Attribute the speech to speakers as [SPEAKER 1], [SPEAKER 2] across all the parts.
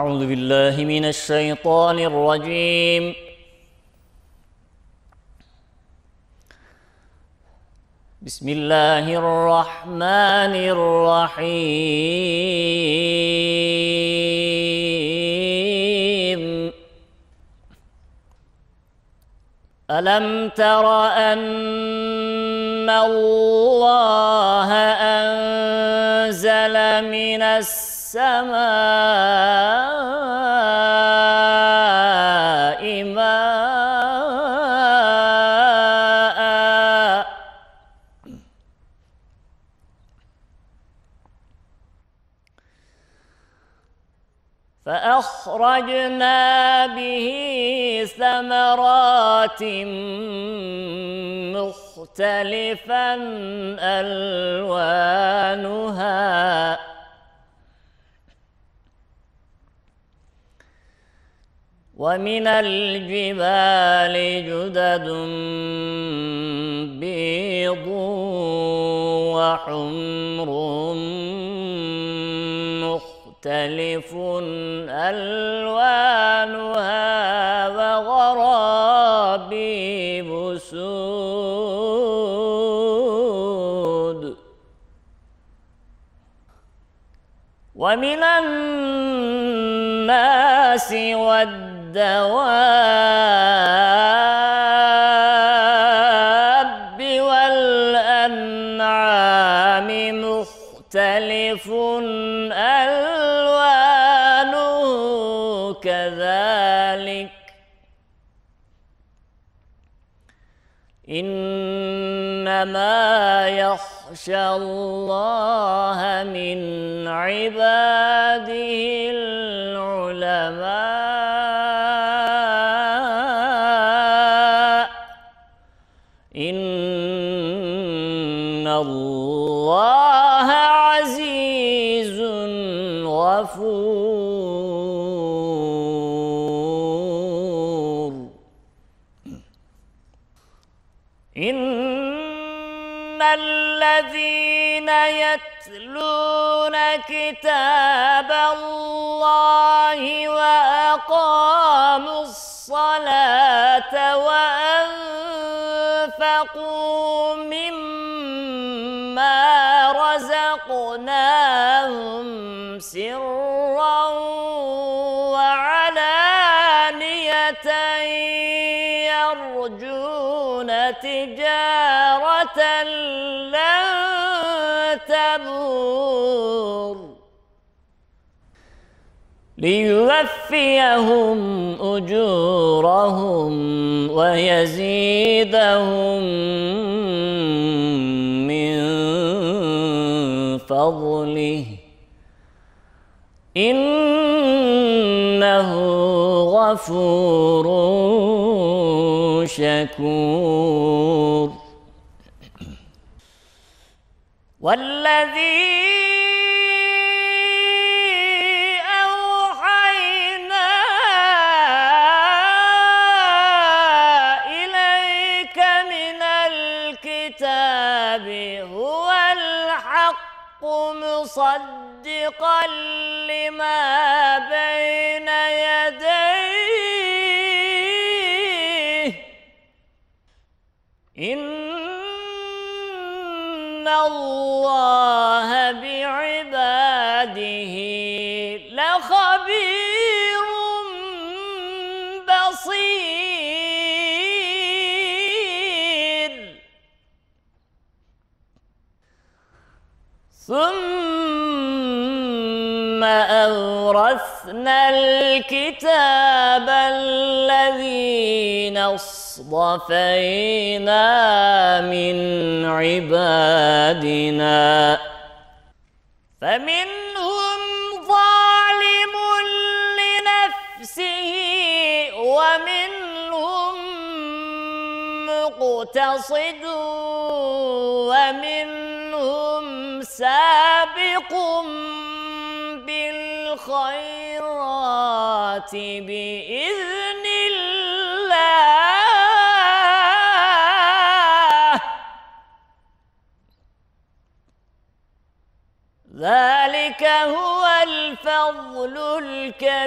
[SPEAKER 1] أعوذ بالله من الشيطان الرجيم. بسم الله الرحمن الرحيم. ألم تر أن الله أنزل من السماء ماء. فأخرجنا به ثمرات مختلفا ألوانها. ومن الجبال جدد بيض وحمر مختلف ألوانها وغرابيب سود. ومن الناس والدواب والأنعام مختلف ألوانه كذلك. إنما يخشى الله من عباده العلماء الله عزيز غفور. إن الذين يتلون كتاب الله وأقاموا الصلاة وأنفقوا مما رزقناهم سرا وعلانية يرجون تجارة لن تبور ليوفيهم أجورهم ويزيدهم من فضله. إنه غفور شكور. والذي الكتاب هو الحق مصدقا لما بين يديه. إن الله بعباده لخبير. ثم أورثنا الكتاب الذين اصطفينا من عبادنا. فمنهم ظالم لنفسه ومنهم مقتصد سابق بالخيرات بإذن الله. ذلك هو الفضل الكبير.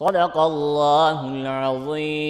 [SPEAKER 1] صدق الله العظيم.